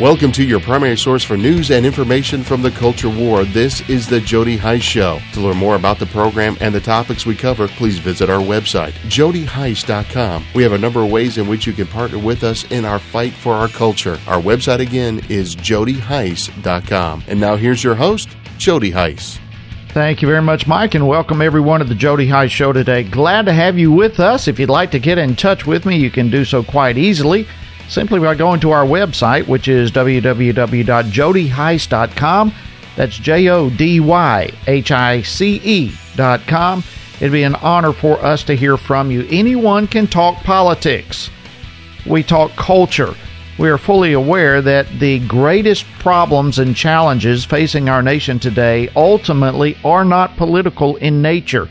Welcome to your primary source for news and information from the culture war. This is the Jody Hice Show. To learn more about the program and the topics we cover, please visit our website, jodyhice.com. We have a number of ways in which you can partner with us in our fight for our culture. Our website again is jodyhice.com. And now here's your host, Jody Hice. Thank you very much, Mike, and welcome everyone to the Jody Hice Show today. Glad to have you with us. If you'd like to get in touch with me, you can do so quite easily simply by going to our website, which is www.jodyhice.com. That's J O D Y H I C E dot com. It'd be an honor for us to hear from you. Anyone can talk politics. We talk culture. We are fully aware that the greatest problems and challenges facing our nation today ultimately are not political in nature.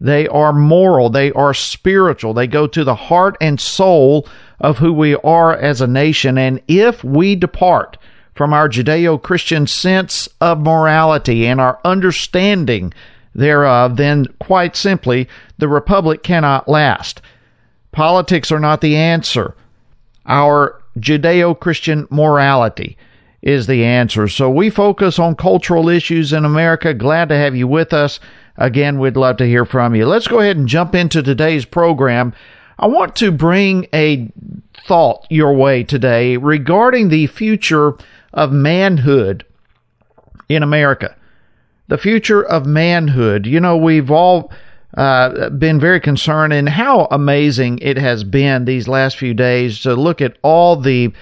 They are moral, they are spiritual, they go to the heart and soul of who we are as a nation. And if we depart from our Judeo Christian sense of morality and our understanding thereof, then quite simply, the Republic cannot last. Politics are not the answer. Our Judeo Christian morality is the answer. So we focus on cultural issues in America. Glad to have you with us. Again, we'd love to hear from you. Let's go ahead and jump into today's program. I want to bring a thought your way today regarding the future of manhood in America. The future of manhood. You know, we've all uh, been very concerned in how amazing it has been these last few days to look at all the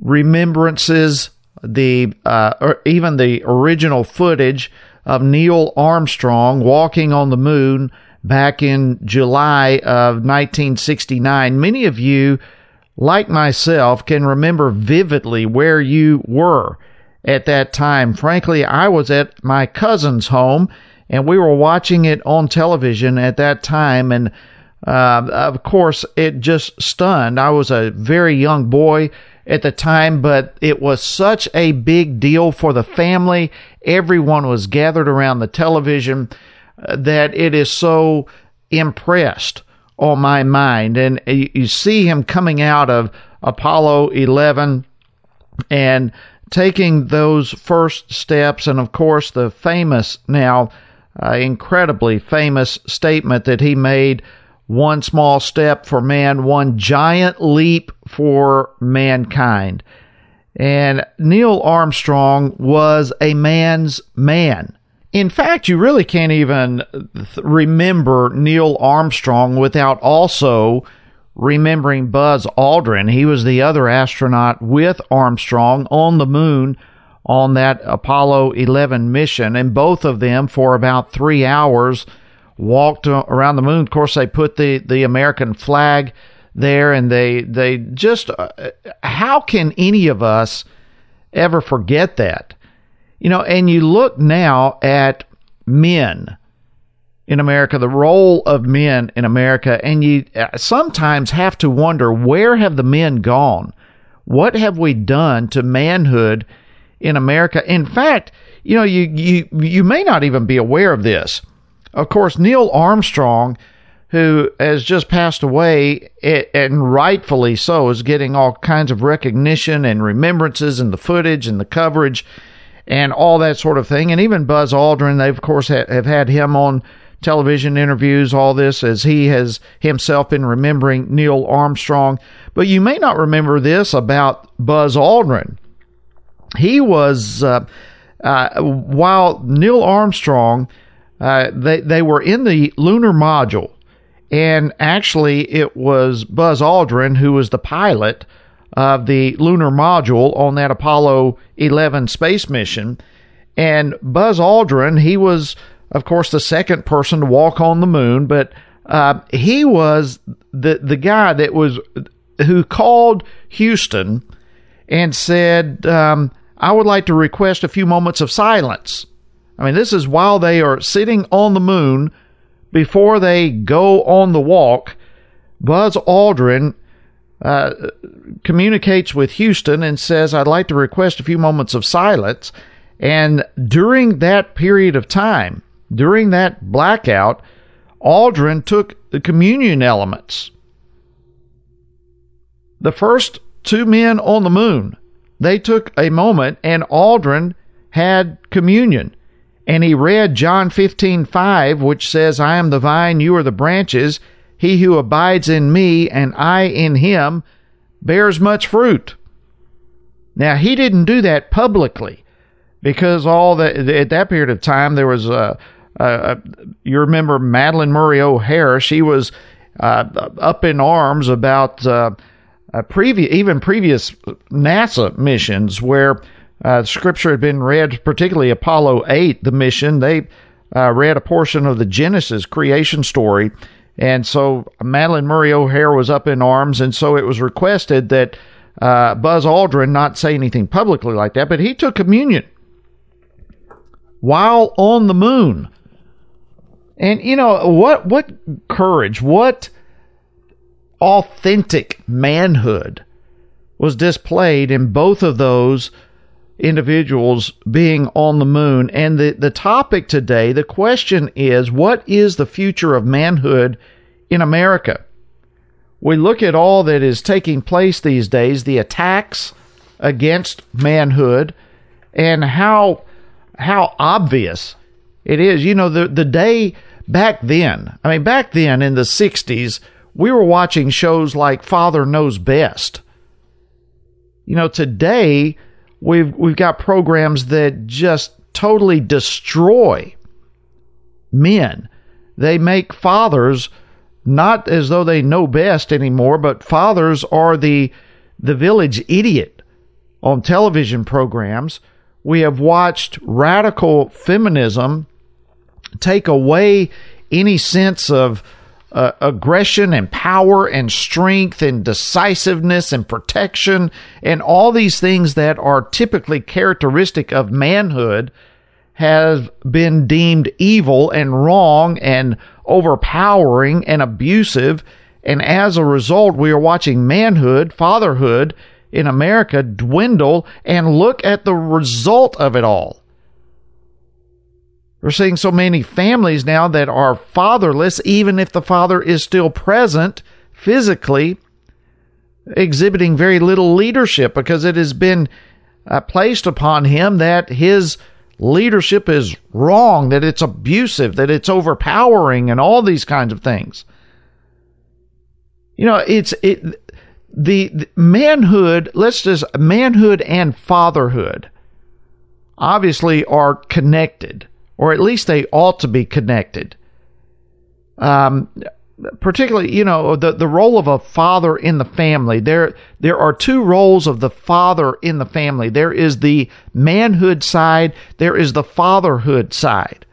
remembrances, the uh, or even the original footage of Neil Armstrong walking on the moon back in July of 1969. Many of you, like myself, can remember vividly where you were at that time. Frankly, I was at my cousin's home and we were watching it on television at that time. And uh, of course, it just stunned. I was a very young boy at the time, but it was such a big deal for the family. Everyone was gathered around the television that it is so impressed on my mind. And you see him coming out of Apollo 11 and taking those first steps, and of course, the famous now, uh, incredibly famous statement that he made one small step for man, one giant leap for mankind. And Neil Armstrong was a man's man. In fact, you really can't even remember Neil Armstrong without also remembering Buzz Aldrin. He was the other astronaut with Armstrong on the moon on that Apollo 11 mission, and both of them for about three hours walked around the moon. Of course, they put the, the American flag there, and they they just uh, how can any of us ever forget that? You know, and you look now at men in America, the role of men in America, and you uh, sometimes have to wonder where have the men gone? What have we done to manhood in America? In fact, you know, you you you may not even be aware of this of course, Neil Armstrong, who has just passed away, and rightfully so, is getting all kinds of recognition and remembrances and the footage and the coverage and all that sort of thing. And even Buzz Aldrin, they of course have had him on television interviews, all this, as he has himself been remembering Neil Armstrong. But you may not remember this about Buzz Aldrin. He was, uh, uh, while Neil Armstrong uh, they they were in the lunar module, and actually it was Buzz Aldrin who was the pilot of the lunar module on that Apollo 11 space mission. And Buzz Aldrin, he was, of course, the second person to walk on the moon, but uh, he was the the guy that was who called Houston and said, um, "I would like to request a few moments of silence." I mean, this is while they are sitting on the moon before they go on the walk. Buzz Aldrin uh, communicates with Houston and says, I'd like to request a few moments of silence. And during that period of time, during that blackout, Aldrin took the communion elements. The first two men on the moon they took a moment and Aldrin had communion and he read John 15:5 which says I am the vine you are the branches he who abides in me and I in him bears much fruit. Now he didn't do that publicly because all that at that period of time there was a, a, a you remember Madalyn Murray O'Hair, she was uh, up in arms about uh, previous even previous NASA missions where uh, scripture had been read, particularly Apollo 8, the mission. They uh, read a portion of the Genesis creation story. And so Madalyn Murray O'Hair was up in arms. And so it was requested that uh, Buzz Aldrin not say anything publicly like that, but he took communion while on the moon. And you know what what courage, what authentic manhood was displayed in both of those individuals being on the moon. And the, the topic today, the question is what is the future of manhood in America? We look at all that is taking place these days, the attacks against manhood, and how how obvious it is. You know, the the day back then, I mean back then in the 60s, we were watching shows like Father Knows Best. You know, today we've we've got programs that just totally destroy men. They make fathers not as though they know best anymore, but fathers are the the village idiot on television programs. We have watched radical feminism take away any sense of uh, aggression and power and strength and decisiveness and protection and all these things that are typically characteristic of manhood have been deemed evil and wrong and overpowering and abusive. And as a result, we are watching manhood, fatherhood in America dwindle and look at the result of it all. We're seeing so many families now that are fatherless, even if the father is still present physically, exhibiting very little leadership because it has been uh, placed upon him that his leadership is wrong, that it's abusive, that it's overpowering, and all these kinds of things. You know, it's it the, the manhood. Let's just manhood and fatherhood obviously are connected or at least they ought to be connected. Um, particularly, you know, the, the role of a father in the family. There, there are two roles of the father in the family. There is the manhood side. There is the fatherhood side.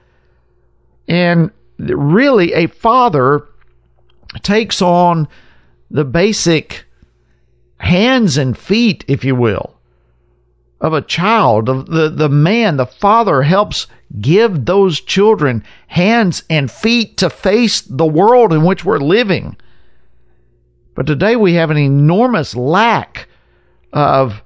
And really, a father takes on the basic hands and feet, if you will, of a child. of The, the man, the father helps give those children hands and feet to face the world in which we're living. But today we have an enormous lack of,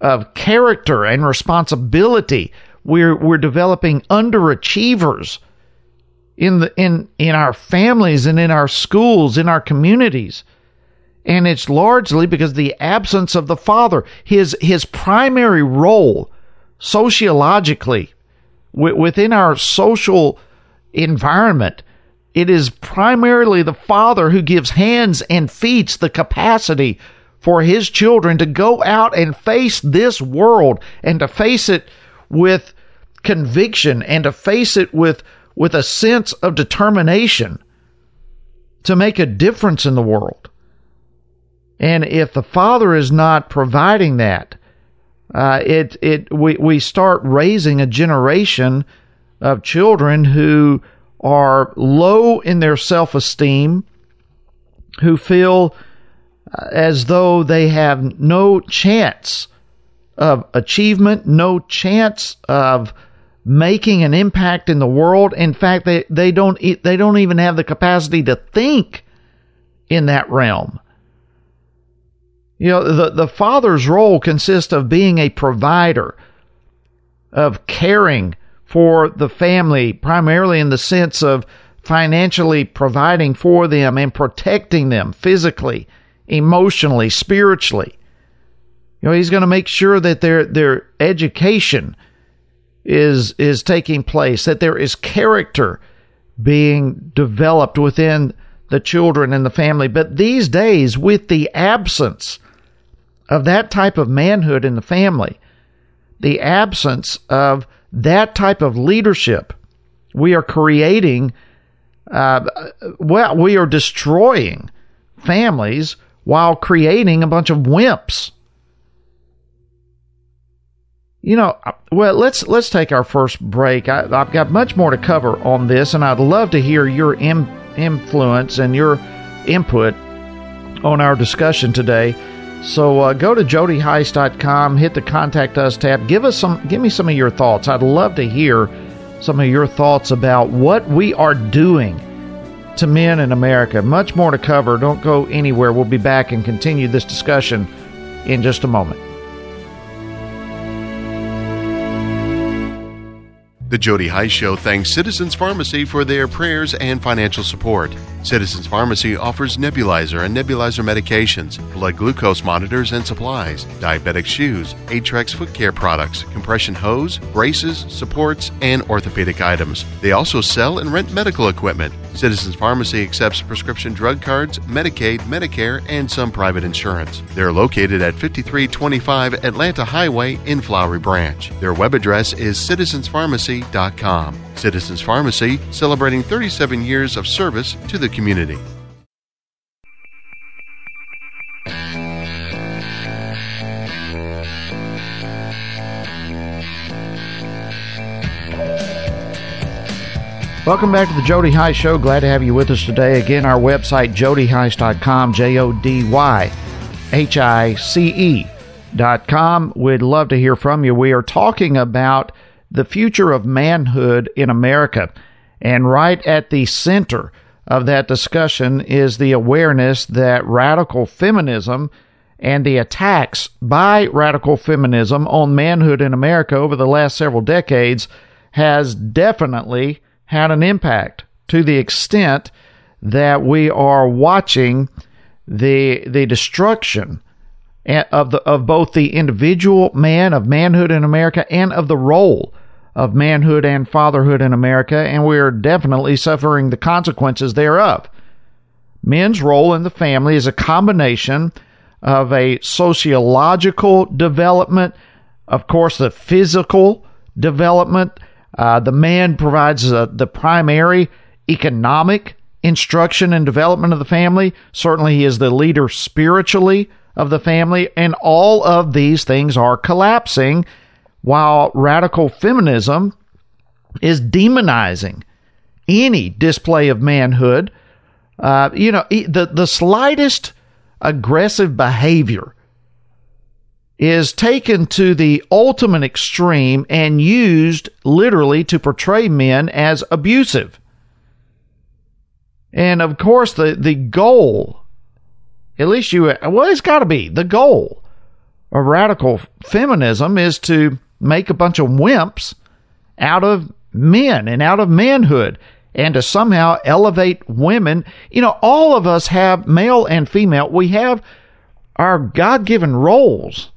of character and responsibility. We're, we're developing underachievers in the in in our families and in our schools in our communities and it's largely because the absence of the father his his primary role sociologically within our social environment, it is primarily the father who gives hands and feet the capacity for his children to go out and face this world and to face it with conviction and to face it with with a sense of determination to make a difference in the world. And if the father is not providing that, uh, it it we we start raising a generation of children who are low in their self esteem, who feel uh, as though they have no chance of achievement, no chance of making an impact in the world. In fact, they, they don't they don't even have the capacity to think in that realm. You know, the, the father's role consists of being a provider, of caring for the family, primarily in the sense of financially providing for them and protecting them physically, emotionally, spiritually. You know, he's going to make sure that their their education is is taking place, that there is character being developed within the children and the family. But these days, with the absence of that type of manhood in the family, the absence of that type of leadership, we are creating, uh, well, we are destroying families while creating a bunch of wimps. You know, well, let's let's take our first break. I, have got much more to cover on this, and I'd love to hear your Im, influence and your input on our discussion today. So uh, go to jodyhice.com, hit the contact us tab. Give us some, give me some of your thoughts. I'd love to hear some of your thoughts about what we are doing to men in America. Much more to cover. Don't go anywhere. We'll be back and continue this discussion in just a moment. The Jody Hice Show thanks Citizens Pharmacy for their prayers and financial support. Citizens Pharmacy offers nebulizer and nebulizer medications, blood glucose monitors and supplies, diabetic shoes, Aetrex foot care products, compression hose, braces, supports, and orthopedic items. They also sell and rent medical equipment. Citizens Pharmacy accepts prescription drug cards, Medicaid, Medicare, and some private insurance. They're located at 5325 Atlanta Highway in Flowery Branch. Their web address is citizenspharmacy.com. Citizens Pharmacy, celebrating 37 years of service to the community. Welcome back to the Jody Hice Show. Glad to have you with us today. Again, our website, jodyhice.com, J O D Y H I C E.com. We'd love to hear from you. We are talking about the future of manhood in America. And right at the center of that discussion is the awareness that radical feminism and the attacks by radical feminism on manhood in America over the last several decades has definitely had an impact to the extent that we are watching the the destruction of the of both the individual man of manhood in America and of the role of manhood and fatherhood in America, and we are definitely suffering the consequences thereof. Men's role in the family is a combination of a sociological development, of course, the physical development uh, the man provides uh, the primary economic instruction and development of the family. Certainly, he is the leader spiritually of the family, and all of these things are collapsing while radical feminism is demonizing any display of manhood. Uh, you know, the, the slightest aggressive behavior is taken to the ultimate extreme and used literally to portray men as abusive. And of course, the, the goal, at least you, well, it's got to be the goal of radical feminism is to make a bunch of wimps out of men and out of manhood and to somehow elevate women. You know, all of us have male and female, we have our God given roles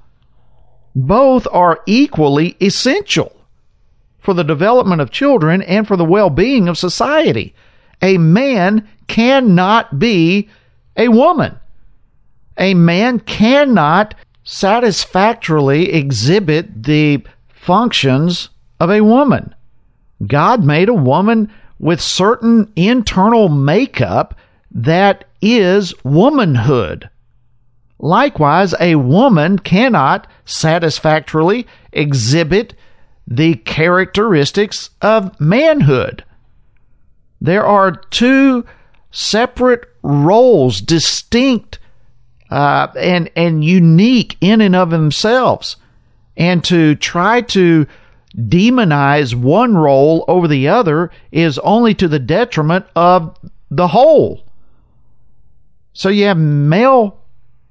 both are equally essential for the development of children and for the well being of society. A man cannot be a woman. A man cannot satisfactorily exhibit the functions of a woman. God made a woman with certain internal makeup that is womanhood. Likewise, a woman cannot satisfactorily exhibit the characteristics of manhood. There are two separate roles, distinct uh, and and unique in and of themselves, and to try to demonize one role over the other is only to the detriment of the whole. So you have male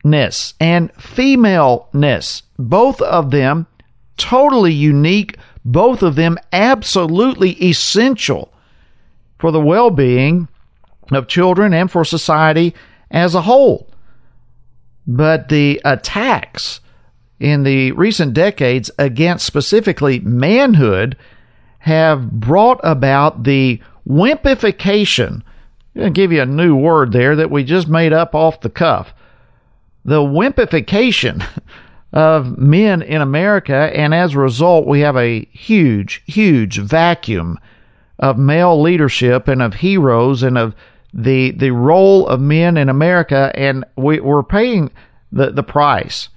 ness and femaleness. Both of them totally unique, both of them absolutely essential for the well being of children and for society as a whole. But the attacks in the recent decades against specifically manhood have brought about the wimpification. To give you a new word there that we just made up off the cuff. The wimpification of men in America, and as a result, we have a huge, huge vacuum of male leadership and of heroes and of the the role of men in America, and we, we're paying the the price.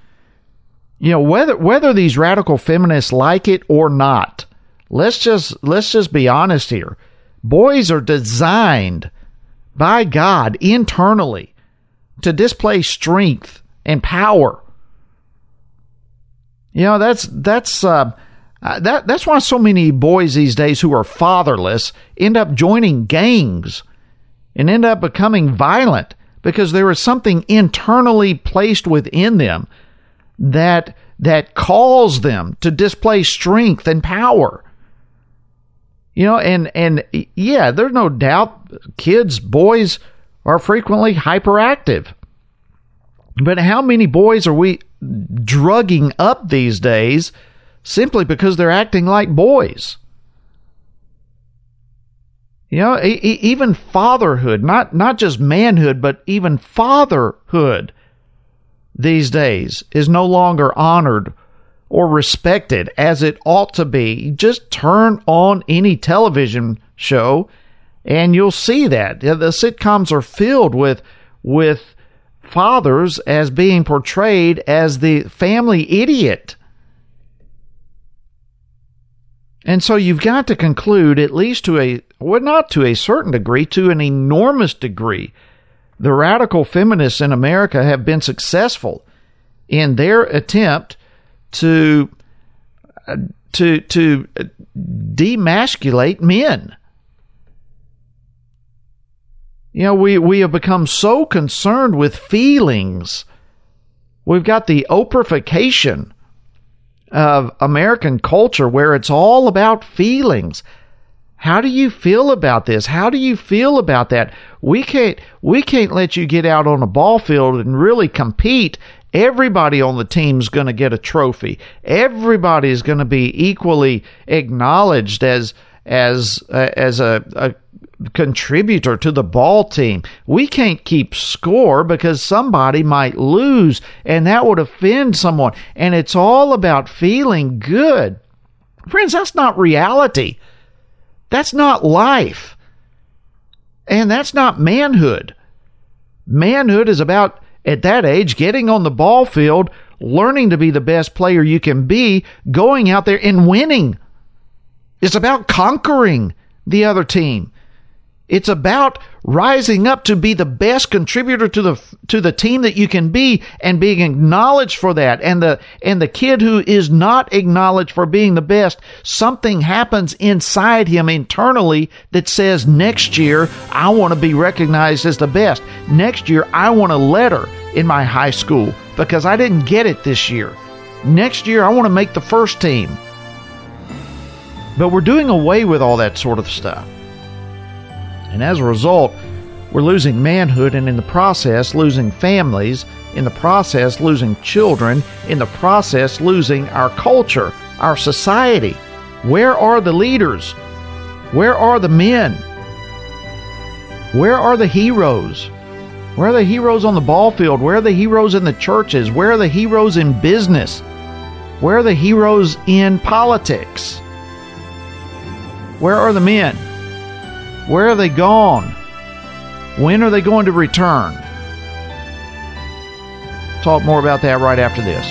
You know whether whether these radical feminists like it or not. Let's just let's just be honest here. Boys are designed by God internally to display strength and power. You know that's that's uh, uh, that that's why so many boys these days who are fatherless end up joining gangs and end up becoming violent because there is something internally placed within them that that calls them to display strength and power. You know, and and yeah, there's no doubt kids, boys are frequently hyperactive. But how many boys are we drugging up these days simply because they're acting like boys? You know, e- even fatherhood, not not just manhood, but even fatherhood these days is no longer honored or respected as it ought to be. Just turn on any television show and you'll see that. The sitcoms are filled with with fathers as being portrayed as the family idiot. And so you've got to conclude, at least to a, well, not to a certain degree, to an enormous degree, the radical feminists in America have been successful in their attempt to uh, to to demasculate men. You know, we, we have become so concerned with feelings. We've got the Oprahification of American culture where it's all about feelings. How do you feel about this? How do you feel about that? We can't we can't let you get out on a ball field and really compete. Everybody on the team's going to get a trophy. Everybody is going to be equally acknowledged as as uh, as a, a contributor to the ball team. We can't keep score because somebody might lose and that would offend someone. And it's all about feeling good. Friends, that's not reality. That's not life. And that's not manhood. Manhood is about, at that age, getting on the ball field, learning to be the best player you can be, going out there and winning. It's about conquering the other team. It's about rising up to be the best contributor to the to the team that you can be and being acknowledged for that. And the and the kid who is not acknowledged for being the best, something happens inside him internally that says next year I want to be recognized as the best. Next year I want a letter in my high school because I didn't get it this year. Next year I want to make the first team. But we're doing away with all that sort of stuff. And as a result, we're losing manhood and in the process losing families, in the process losing children, in the process losing our culture, our society. Where are the leaders? Where are the men? Where are the heroes? Where are the heroes on the ball field? Where are the heroes in the churches? Where are the heroes in business? Where are the heroes in politics? Where are the men? Where are they gone? When are they going to return? Talk more about that right after this.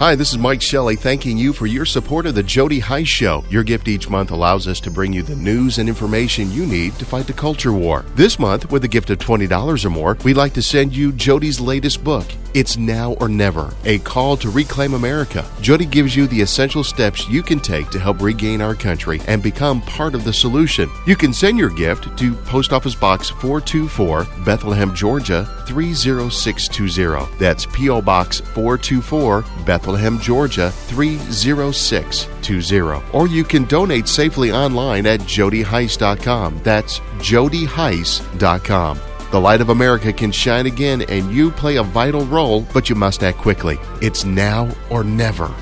Hi, this is Mike Shelley thanking you for your support of the Jody Hice Show. Your gift each month allows us to bring you the news and information you need to fight the culture war. This month, with a gift of $20 or more, we'd like to send you Jody's latest book, It's now or never, a call to reclaim America. Jody gives you the essential steps you can take to help regain our country and become part of the solution. You can send your gift to Post Office Box 424, Bethlehem, Georgia 30620. That's P.O. Box 424, Bethlehem, Georgia 30620. Or you can donate safely online at jodyhice.com. That's jodyhice.com. The light of America can shine again, and you play a vital role, but you must act quickly. It's now or never.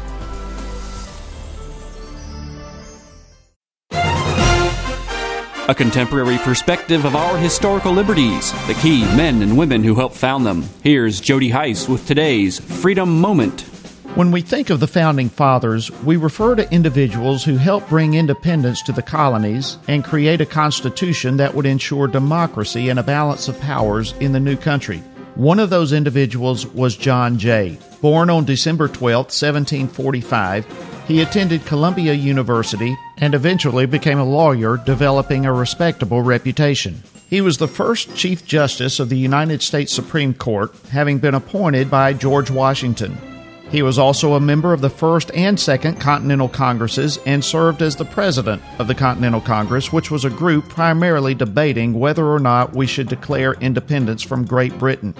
A contemporary perspective of our historical liberties, the key men and women who helped found them. Here's Jody Hice with today's Freedom Moment. When we think of the founding fathers, we refer to individuals who helped bring independence to the colonies and create a constitution that would ensure democracy and a balance of powers in the new country. One of those individuals was John Jay. Born on December 12, 1745, he attended Columbia University and eventually became a lawyer, developing a respectable reputation. He was the first Chief Justice of the United States Supreme Court, having been appointed by George Washington. He was also a member of the First and Second Continental Congresses and served as the President of the Continental Congress, which was a group primarily debating whether or not we should declare independence from Great Britain.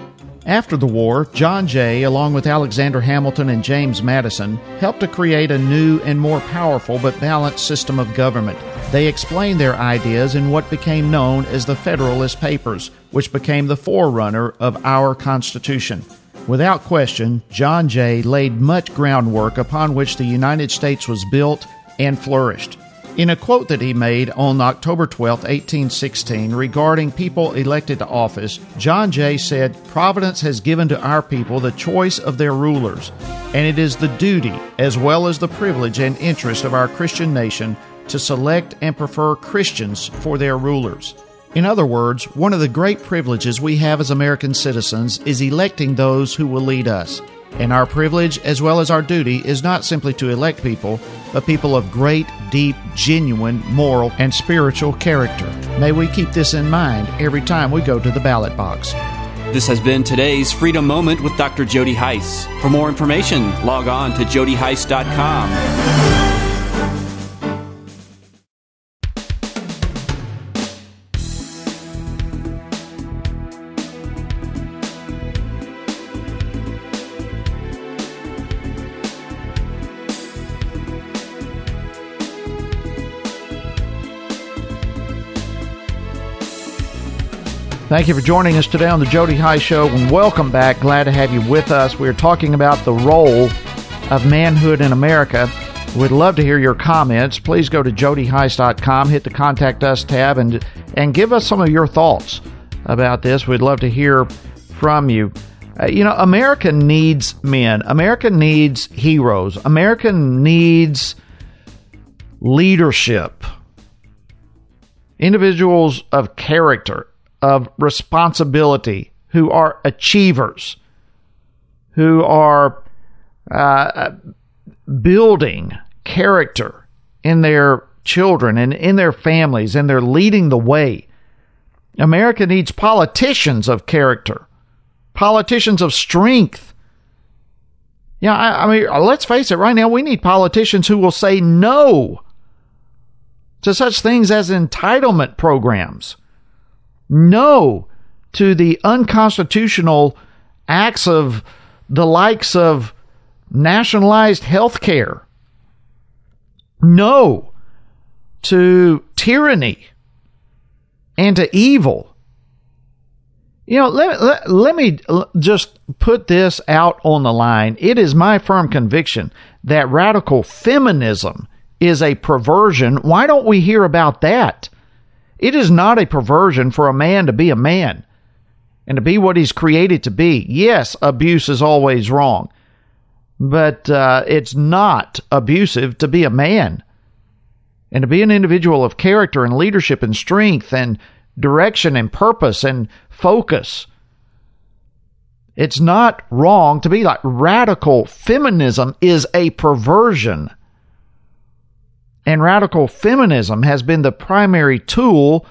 After the war, John Jay, along with Alexander Hamilton and James Madison, helped to create a new and more powerful but balanced system of government. They explained their ideas in what became known as the Federalist Papers, which became the forerunner of our Constitution. Without question, John Jay laid much groundwork upon which the United States was built and flourished. In a quote that he made on October 12, 1816, regarding people elected to office, John Jay said, Providence has given to our people the choice of their rulers, and it is the duty, as well as the privilege and interest of our Christian nation, to select and prefer Christians for their rulers. In other words, one of the great privileges we have as American citizens is electing those who will lead us. And our privilege, as well as our duty, is not simply to elect people, but people of great, deep, genuine, moral, and spiritual character. May we keep this in mind every time we go to the ballot box. This has been today's Freedom Moment with Dr. Jody Hice. For more information, log on to jodyhice.com. Thank you for joining us today on the Jody Hice Show, and welcome back. Glad to have you with us. We're talking about the role of manhood in America. We'd love to hear your comments. Please go to jodyhice.com, hit the Contact Us tab, and and give us some of your thoughts about this. We'd love to hear from you. Uh, you know, America needs men. America needs heroes. America needs leadership. Individuals of character of responsibility, who are achievers, who are uh, building character in their children and in their families, and they're leading the way. America needs politicians of character, politicians of strength. Yeah, I, I mean, let's face it, right now we need politicians who will say no to such things as entitlement programs no to the unconstitutional acts of the likes of nationalized health care. No to tyranny and to evil. You know, let, let, let me just put this out on the line. It is my firm conviction that radical feminism is a perversion. Why don't we hear about that? It is not a perversion for a man to be a man and to be what he's created to be. Yes, abuse is always wrong, but uh, it's not abusive to be a man and to be an individual of character and leadership and strength and direction and purpose and focus. It's not wrong to be like radical feminism is a perversion and radical feminism has been the primary tool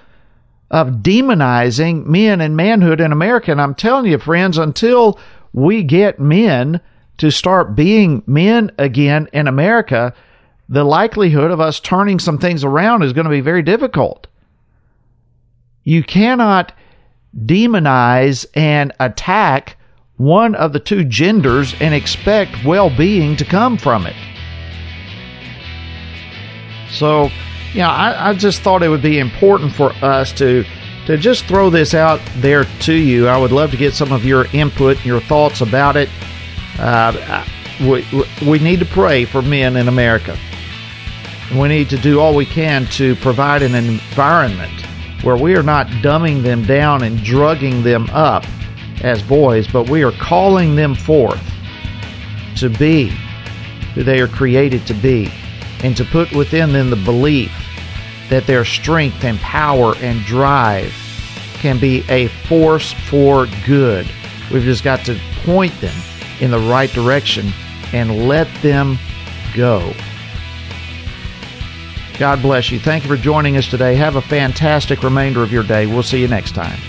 of demonizing men and manhood in America. And I'm telling you, friends, until we get men to start being men again in America, the likelihood of us turning some things around is going to be very difficult. You cannot demonize and attack one of the two genders and expect well being to come from it. So, you know, I, I, just thought it would be important for us to to just throw this out there to you. I would love to get some of your input your thoughts about it. Uh, we, we need to pray for men in America. We need to do all we can to provide an environment where we are not dumbing them down and drugging them up as boys, but we are calling them forth to be who they are created to be and to put within them the belief that their strength and power and drive can be a force for good. We've just got to point them in the right direction and let them go. God bless you. Thank you for joining us today. Have a fantastic remainder of your day. We'll see you next time.